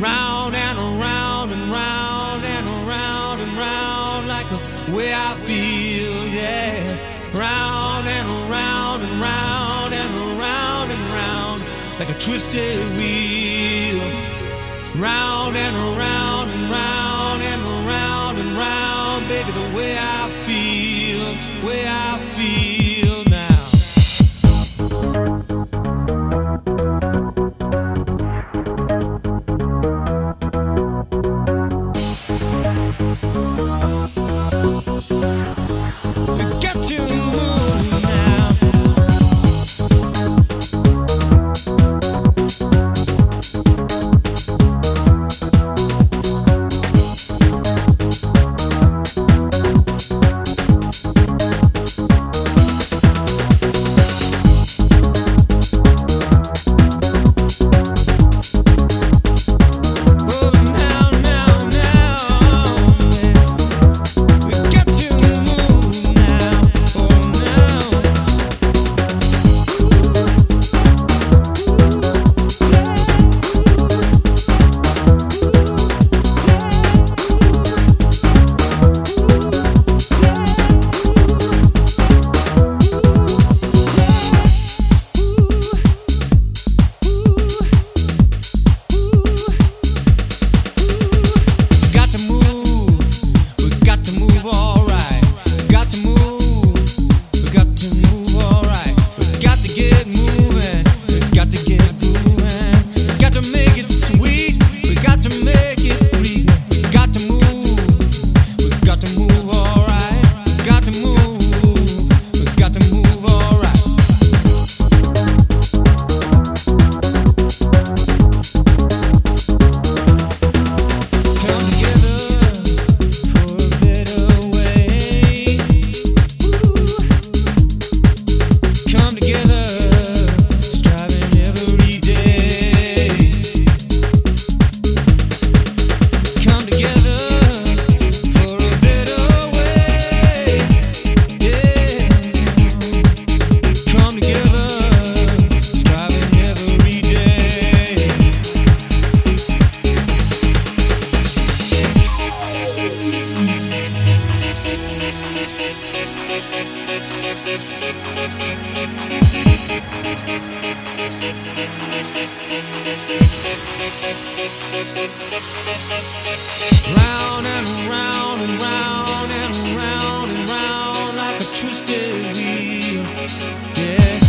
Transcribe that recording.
round and around and round and around and round like the way I feel, yeah. Round and around and round and around and round like a twisted wheel. Round and around and round and around and round, baby, the way I feel, way I feel. Yeah.